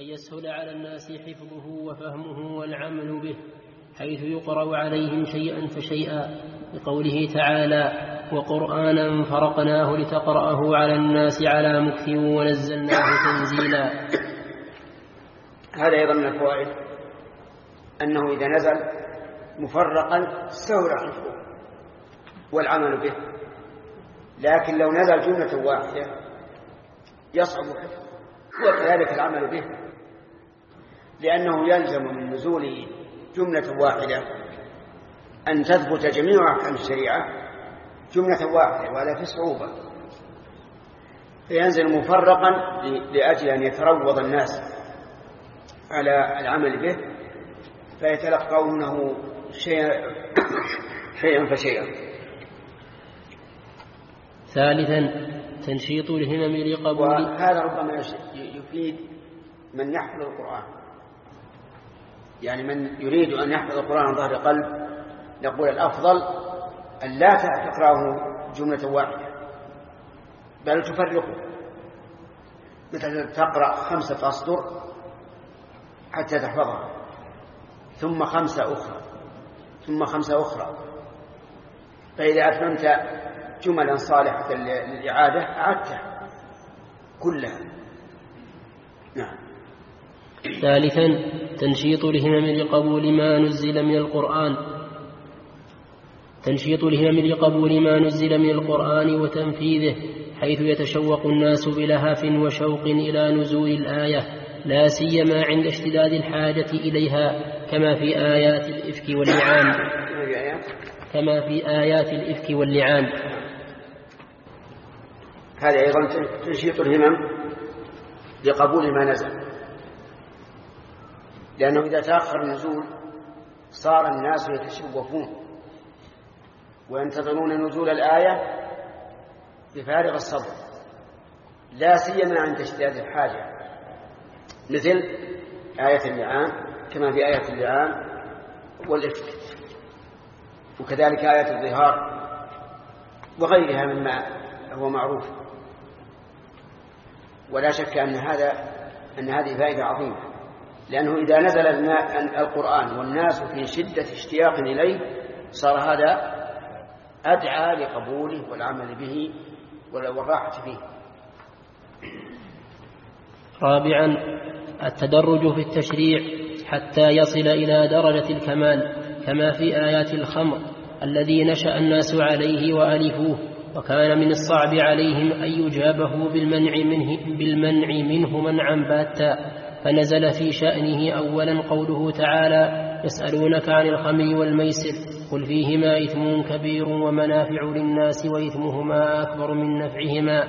أن يسهل على الناس حفظه وفهمه والعمل به حيث يقرأ عليهم شيئا فشيئا لقوله تعالى وقرآنا فرقناه لتقرأه على الناس على مكث ونزلناه تنزيلا. هذا أيضا من الفوائد أنه إذا نزل مفرقا سهل حفظه والعمل به لكن لو نزل جملة واحدة يصعب حفظه وكذلك العمل به. لأنه يلزم من نزول جملة واحدة أن تثبت جميع أحكام الشريعة. جملة واحدة وهذا في صعوبة. فينزل مفرقا لأجل أن يتروض الناس على العمل به فيتلقونه شيئا شيئا فشيئا. ثالثا تنشيط الهمم لقبول وهذا ربما يفيد من يحفظ القرآن. يعني من يريد أن يحفظ القرآن عن ظهر قلب نقول الأفضل أن لا تقرأه جملة واحدة بل تفرقه. مثل تقرأ خمسة أسطر حتى تحفظها ثم خمسة أخرى ثم خمسة أخرى. فإذا أتممت جملا صالحة للإعادة أعدتها كلها. نعم. ثالثا تنشيط الهمم لقبول ما نزل من القرآن. تنشيط الهمم لقبول ما نزل من القرآن وتنفيذه حيث يتشوق الناس بلهف وشوق إلى نزول الآية لا سيما عند اشتداد الحاجة إليها كما في آيات الإفك واللعان. كما في آيات الإفك واللعان. هذا أيضا تنشيط الهمم لقبول ما نزل. لأنه إذا تأخر النزول صار الناس يتشوفون وينتظرون نزول الآية بفارغ الصبر لا سيما عند اشتداد الحاجة. مثل آية اللعان كما في آية اللعان والإفك وكذلك آية الظهار وغيرها مما هو معروف. ولا شك أن هذا أن هذه فائدة عظيمة. لأنه إذا نزل القرآن والناس في شدة اشتياق إليه صار هذا أدعى لقبوله والعمل به والراحة فيه. رابعا التدرج في التشريع حتى يصل إلى درجة الكمال كما في آيات الخمر الذي نشأ الناس عليه وألفوه وكان من الصعب عليهم أن يجابه بالمنع منه, بالمنع منه منعا باتا. فنزل في شأنه أولا قوله تعالى يسألونك عن الخمر والميسر قل فيهما إثم كبير ومنافع للناس وإثمهما أكبر من نفعهما.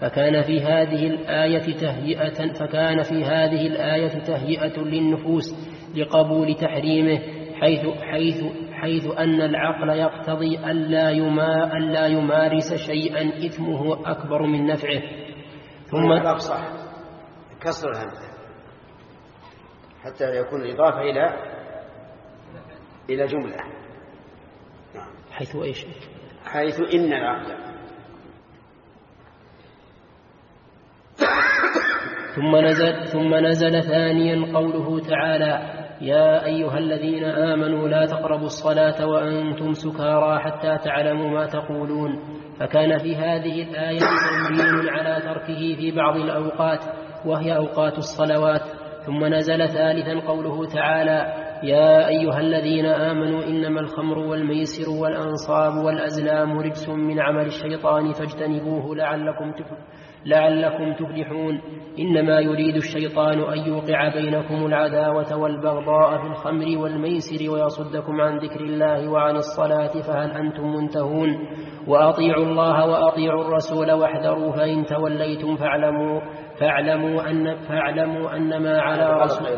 فكان في هذه الآية تهيئة فكان في هذه الآية تهيئة للنفوس لقبول تحريمه حيث حيث حيث أن العقل يقتضي ألا يما ألا يمارس شيئا إثمه أكبر من نفعه. ثم صح كسر الهمزة حتى يكون الإضافة إلى إلى جملة. حيث إيش؟ حيث إن العقل ثم نزل ثم نزل ثانيا قوله تعالى يا أيها الذين آمنوا لا تقربوا الصلاة وأنتم سكارى حتى تعلموا ما تقولون. فكان في هذه الآية تنبيه على تركه في بعض الأوقات وهي أوقات الصلوات. ثم نزل ثالثا قوله تعالى يا أيها الذين آمنوا إنما الخمر والميسر والأنصاب والأزلام رجس من عمل الشيطان فاجتنبوه لعلكم تفلحون. لعلكم تفلحون. إنما يريد الشيطان أن يوقع بينكم العداوة والبغضاء في الخمر والميسر ويصدكم عن ذكر الله وعن الصلاة فهل أنتم منتهون؟ وأطيعوا الله وأطيعوا الرسول واحذروا فإن توليتم فاعلموا فاعلموا أن فاعلموا أن ما على رسول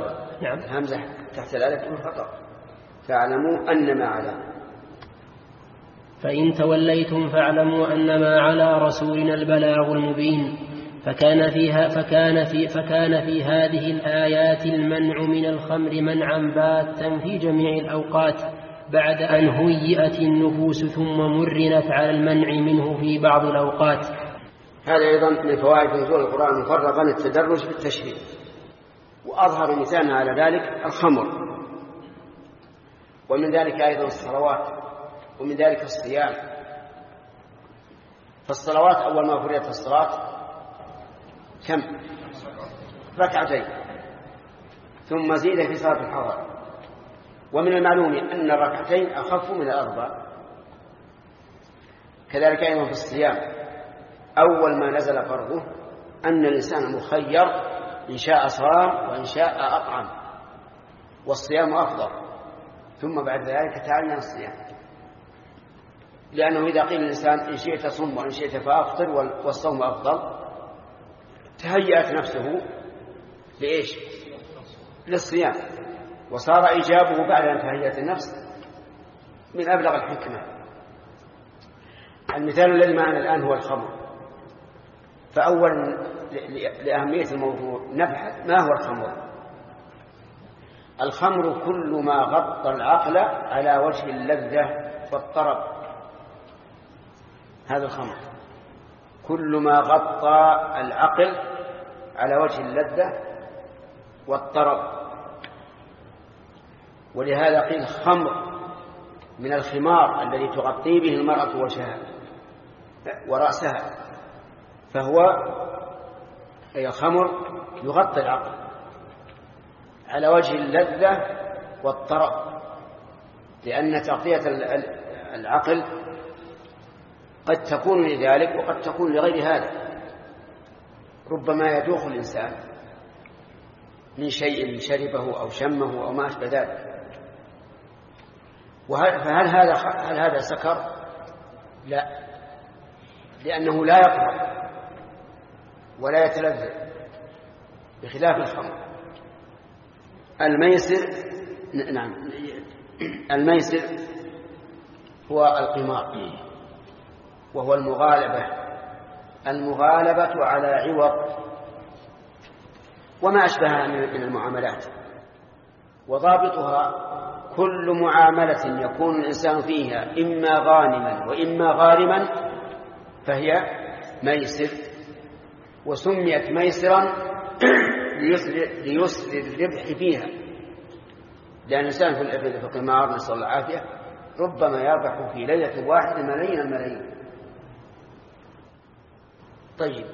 نعم. همزة تحت الألف خطأ فاعلموا أن ما على فإن توليتم فاعلموا أنما على رسولنا البلاغ المبين. فكان فيها فكان في فكان في هذه الآيات المنع من الخمر منعا باتا في جميع الأوقات بعد أن هيئت النفوس ثم مرنت على المنع منه في بعض الأوقات. هذا أيضا من فوائد نزول القرآن مفرغا التدرج في التشريع وأظهر مثال على ذلك الخمر. ومن ذلك أيضا الصلوات. ومن ذلك الصيام. فالصلوات أول ما فرضت الصلاة كم؟ ركعتين. ثم زيد في صلاة الحضر ومن المعلوم أن الركعتين أخف من الأربع. كذلك أيضا في الصيام. أول ما نزل فرضه أن الإنسان مخير إن شاء صام وإن شاء أطعم. والصيام أفضل. ثم بعد ذلك تعين الصيام. لأنه إذا قيل الإنسان إن شئت صم وإن شئت فأفطر والصوم أفضل تهيأت نفسه لإيش؟ للصيام. وصار إيجابه بعد أن تهيأت النفس من أبلغ الحكمة. المثال الذي معنا الآن هو الخمر. فأولا لأهمية الموضوع نبحث ما هو الخمر. الخمر كل ما غطى العقل على وجه اللذة والطرب. هذا الخمر. كل ما غطى العقل على وجه اللذة والطرب. ولهذا قيل خمر من الخمار الذي تغطي به المرأة وجهها ورأسها فهو أي الخمر يغطي العقل على وجه اللذة والطرب لأن تغطية العقل قد تكون لذلك وقد تكون لغير هذا. ربما يدوخ الإنسان من شيء شربه أو شمه أو ما أشبه ذلك. فهل هذا هل هذا سكر؟ لا. لأنه لا يطهر ولا يتلذذ بخلاف الخمر. الميسر نعم. الميسر هو القمار. وهو المغالبة. المغالبة على عوض وما أشبهها من المعاملات. وضابطها كل معاملة يكون الإنسان فيها إما غانما وإما غارما فهي ميسر. وسميت ميسرا ليسر الربح فيها. لأن الإنسان في القمار نسأل الله العافية ربما يربح في ليلة واحدة ملايين الملايين. طيب.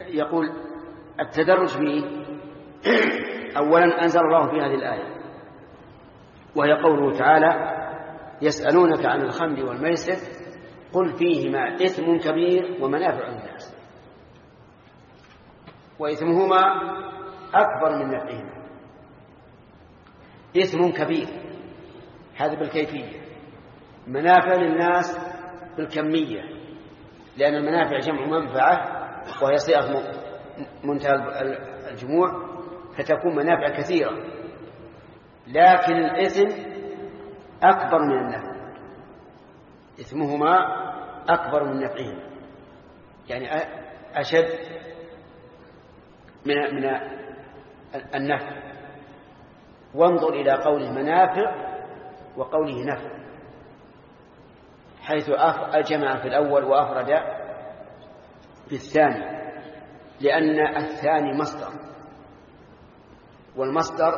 يقول التدرج فيه أولا أنزل الله في هذه الآية وهي قوله تعالى يسألونك عن الخمر والميسر قل فيهما إثم كبير ومنافع للناس. وإثمهما أكبر من نفعهما. إثم كبير هذا بالكيفية. منافع للناس بالكمية. لأن المنافع جمع منفعة وهي صيغة منتهى الجموع فتكون منافع كثيرة. لكن الإثم أكبر من النفع. إثمهما أكبر من نفعهما. يعني أشد من من النفع. وانظر إلى قوله منافع وقوله نفع. حيث أجمع في الأول وأفرد في الثاني لأن الثاني مصدر والمصدر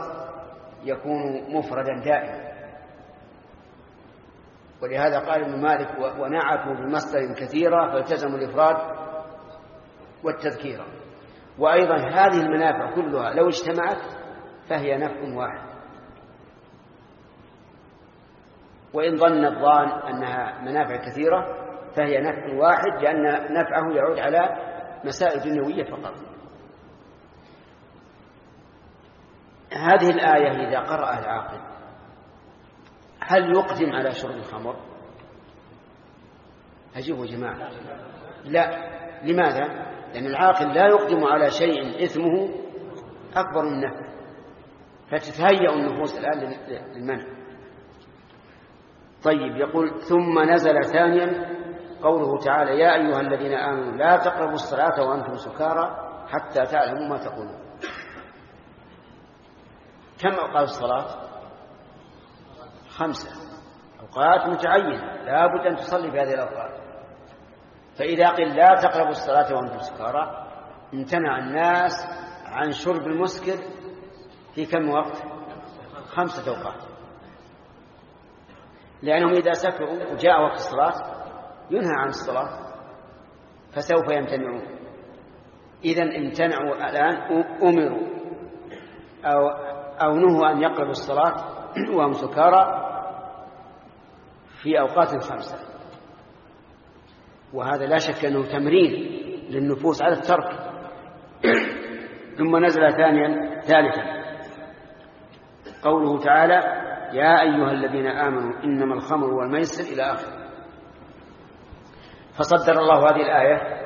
يكون مفردا دائما. ولهذا قال ابن مالك ونعتوا بمصدر كثيرة فالتزموا الإفراد والتذكير. وأيضا هذه المنافع كلها لو اجتمعت فهي نفع واحد. وإن ظن الظان أنها منافع كثيرة فهي نفع واحد لأن نفعه يعود على مسائل دنيوية فقط. هذه الآية إذا قرأها العاقل هل يقدم على شرب الخمر؟ أجيبوا جماعة. لا. لماذا؟ لأن العاقل لا يقدم على شيء إثمه أكبر من نفعه. فتتهيأ النفوس الآن للمنع. طيب يقول ثم نزل ثانيا قوله تعالى يا أيها الذين آمنوا لا تقربوا الصلاة وأنتم سكارى حتى تعلموا ما تقولون. كم أوقات الصلاة؟ خمسة. أوقات متعينة لا بد أن تصلي في هذه الأوقات. فإذا قيل لا تقربوا الصلاة وأنتم سكارى امتنع الناس عن شرب المسكر في كم وقت؟ خمسة أوقات. لأنهم إذا سكروا وجاء وقت الصلاة ينهى عن الصلاة فسوف يمتنعون. إذا امتنعوا الآن أمروا أو, أو نهوا أن يقربوا الصلاة وهم سكارى في أوقات خمسة. وهذا لا شك أنه تمرين للنفوس على الترك. ثم نزل ثانيا ثالثا. قوله تعالى يا أيها الذين آمنوا إنما الخمر والميسر إلى آخره. فصدر الله هذه الآية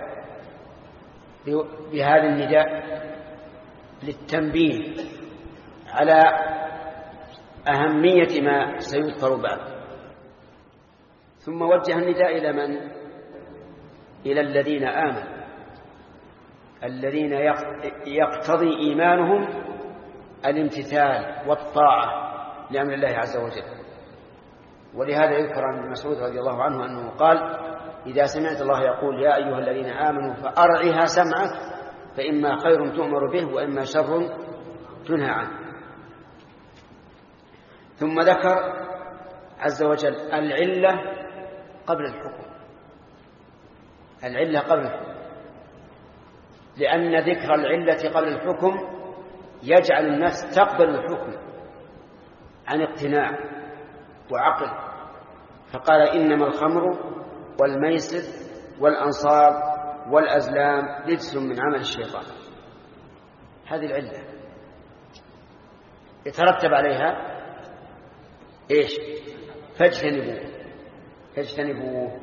بهذا النداء للتنبيه على أهمية ما سيذكر بعد. ثم وجه النداء إلى من؟ إلى الذين آمنوا. الذين يقتضي إيمانهم الامتثال والطاعة. لأمر الله عز وجل. ولهذا يذكر عن مسعود رضي الله عنه أنه قال إذا سمعت الله يقول يا أيها الذين آمنوا فأرعها سمعك فإما خير تؤمر به وإما شر تنهى عنه. ثم ذكر عز وجل العلة قبل الحكم. العلة قبل الحكم. لأن ذكر العلة قبل الحكم يجعل الناس تقبل الحكم. عن اقتناع وعقل فقال إنما الخمر والميسر والأنصاب والأزلام رجس من عمل الشيطان. هذه العلة. يترتب عليها إيش؟ فاجتنبوه. فاجتنبوه.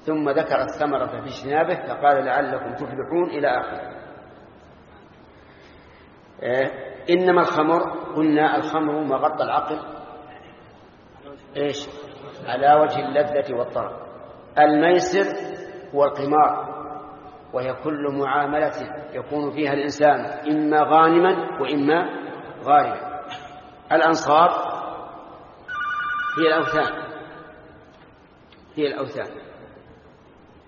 ثم ذكر الثمرة في اجتنابه فقال لعلكم تفلحون إلى آخره. إيه؟ إنما الخمر قلنا الخمر ما غطى العقل. إيش؟ على وجه اللذة والطرب. الميسر هو القمار وهي كل معاملة يكون فيها الإنسان إما غانما وإما غارما. الأنصاب هي الأوثان. هي الأوثان.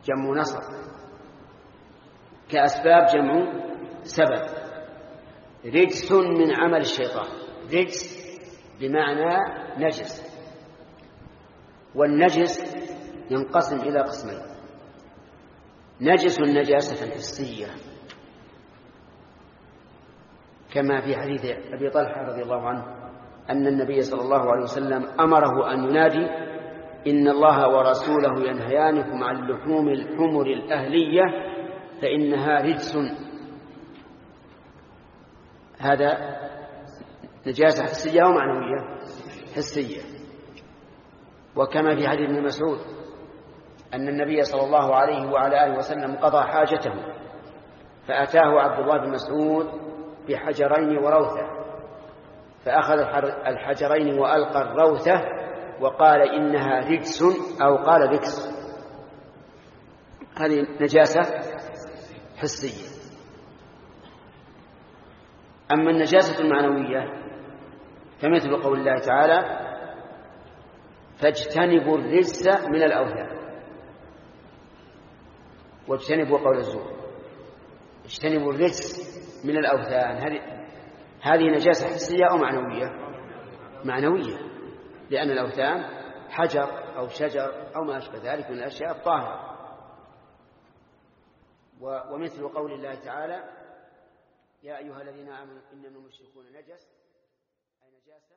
جمع نصر كأسباب جمع سبب. رجس من عمل الشيطان. رجس بمعنى نجس. والنجس ينقسم إلى قسمين. نجس نجاسة حسية كما في حديث أبي طلحة رضي الله عنه أن النبي صلى الله عليه وسلم أمره أن ينادي إن الله ورسوله ينهيانكم عن لحوم الحمر الأهلية فإنها رجس هذا نجاسة حسية أو معنوية؟ حسية. وكما في حديث ابن مسعود أن النبي صلى الله عليه وعلى آله وسلم قضى حاجته فأتاه عبد الله بن مسعود بحجرين وروثة. فأخذ الحجرين وألقى الروثة وقال إنها رجس أو قال ركس هذه نجاسة حسية. أما النجاسة المعنوية فمثل قول الله تعالى فاجتنبوا الرجس من الأوثان. واجتنبوا قول الزور. اجتنبوا الرجس من الأوثان. هذه هذه نجاسة حسية أو معنوية؟ معنوية لأن الأوثان حجر أو شجر أو ما أشبه ذلك من الأشياء الطاهرة. ومثل قول الله تعالى يا أيها الذين آمنوا إنما المشركون نجس أي نجاسة؟